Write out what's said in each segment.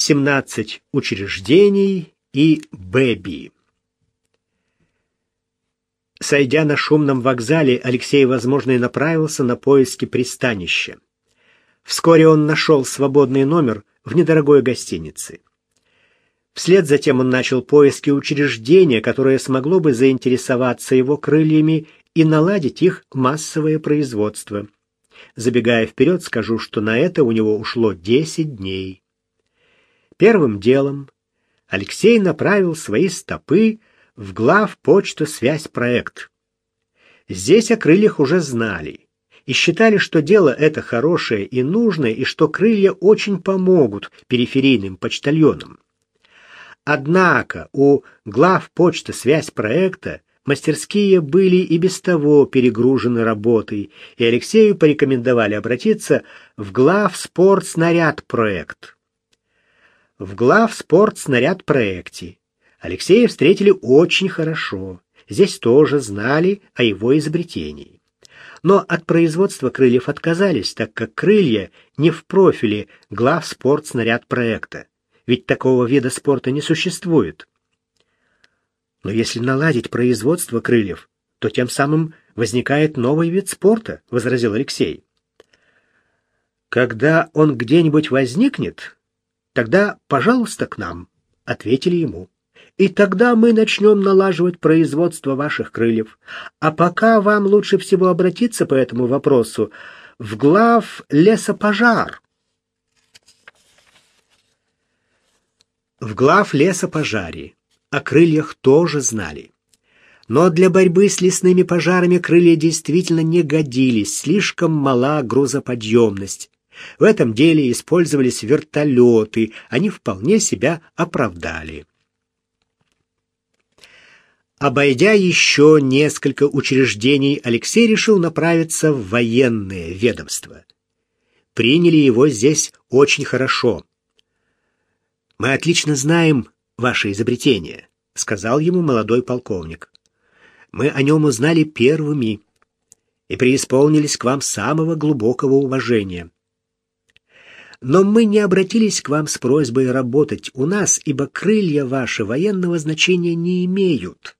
17 учреждений и Бэби. Сойдя на шумном вокзале, Алексей, возможно, и направился на поиски пристанища. Вскоре он нашел свободный номер в недорогой гостинице. Вслед затем он начал поиски учреждения, которое смогло бы заинтересоваться его крыльями и наладить их массовое производство. Забегая вперед, скажу, что на это у него ушло 10 дней. Первым делом Алексей направил свои стопы в глав почта связь проект. Здесь о крыльях уже знали и считали, что дело это хорошее и нужное, и что крылья очень помогут периферийным почтальонам. Однако у глав почты связь проекта мастерские были и без того перегружены работой, и Алексею порекомендовали обратиться в глав спорт снаряд проект. В глав спорт снаряд проекте Алексея встретили очень хорошо. Здесь тоже знали о его изобретении. Но от производства крыльев отказались, так как крылья не в профиле глав спорт снаряд проекта ведь такого вида спорта не существует. Но если наладить производство крыльев, то тем самым возникает новый вид спорта, возразил Алексей. Когда он где-нибудь возникнет, тогда, пожалуйста, к нам, ответили ему. И тогда мы начнем налаживать производство ваших крыльев. А пока вам лучше всего обратиться по этому вопросу в глав лесопожар. В глав лесопожаре о крыльях тоже знали. Но для борьбы с лесными пожарами крылья действительно не годились, слишком мала грузоподъемность. В этом деле использовались вертолеты, они вполне себя оправдали. Обойдя еще несколько учреждений, Алексей решил направиться в военное ведомство. Приняли его здесь очень хорошо. Мы отлично знаем ваше изобретение, сказал ему молодой полковник. Мы о нем узнали первыми и преисполнились к вам самого глубокого уважения. Но мы не обратились к вам с просьбой работать у нас, ибо крылья ваши военного значения не имеют.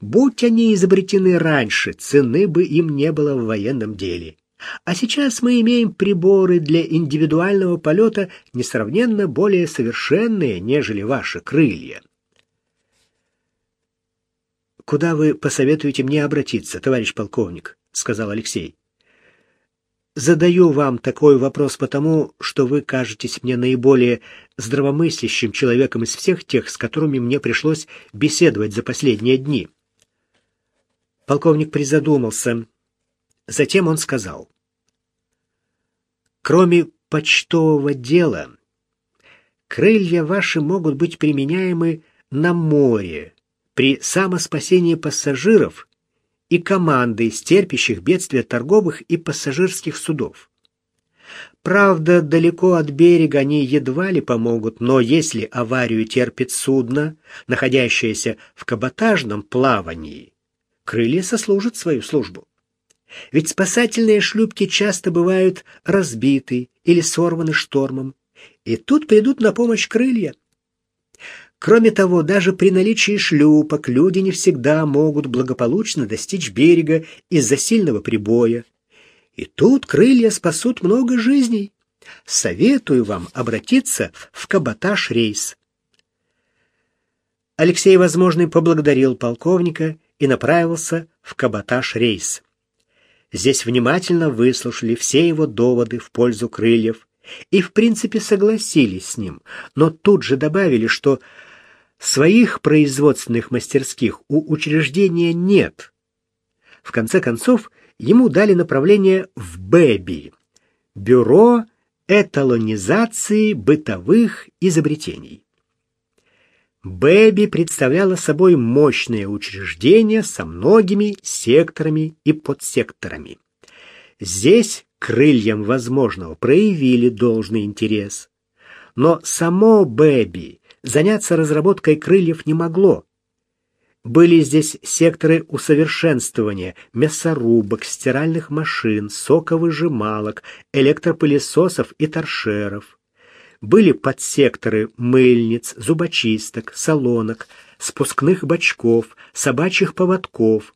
Будь они изобретены раньше, цены бы им не было в военном деле. А сейчас мы имеем приборы для индивидуального полета несравненно более совершенные, нежели ваши крылья. Куда вы посоветуете мне обратиться, товарищ полковник, сказал Алексей. Задаю вам такой вопрос потому, что вы кажетесь мне наиболее здравомыслящим человеком из всех тех, с которыми мне пришлось беседовать за последние дни. Полковник призадумался. Затем он сказал: Кроме почтового дела, крылья ваши могут быть применяемы на море при самоспасении пассажиров и команды стерпящих бедствия торговых и пассажирских судов. Правда, далеко от берега они едва ли помогут, но если аварию терпит судно, находящееся в каботажном плавании, крылья сослужат свою службу. Ведь спасательные шлюпки часто бывают разбиты или сорваны штормом, и тут придут на помощь крылья. Кроме того, даже при наличии шлюпок люди не всегда могут благополучно достичь берега из-за сильного прибоя. И тут крылья спасут много жизней. Советую вам обратиться в каботаж рейс. Алексей Возможный поблагодарил полковника и направился в каботаж рейс. Здесь внимательно выслушали все его доводы в пользу крыльев и, в принципе, согласились с ним, но тут же добавили, что своих производственных мастерских у учреждения нет. В конце концов, ему дали направление в БЭБИ – Бюро эталонизации бытовых изобретений. Бэби представляла собой мощное учреждение со многими секторами и подсекторами. Здесь крыльям возможного проявили должный интерес. Но само Бэби заняться разработкой крыльев не могло. Были здесь секторы усовершенствования, мясорубок, стиральных машин, соковыжималок, электропылесосов и торшеров. были подсекторы мыльниц, зубочисток, салонок, спускных бачков, собачьих поводков.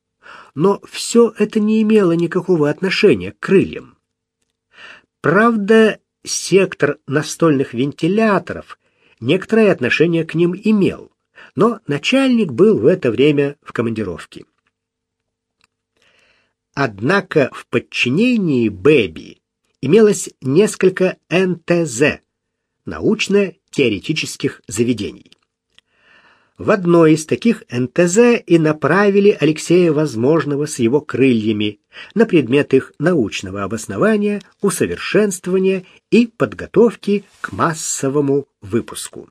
Но все это не имело никакого отношения к крыльям. Правда, сектор настольных вентиляторов некоторое отношение к ним имел, но начальник был в это время в командировке. Однако в подчинении Бэби имелось несколько НТЗ – научно-теоретических заведений. В одно из таких НТЗ и направили Алексея Возможного с его крыльями на предмет их научного обоснования, усовершенствования и подготовки к массовому выпуску.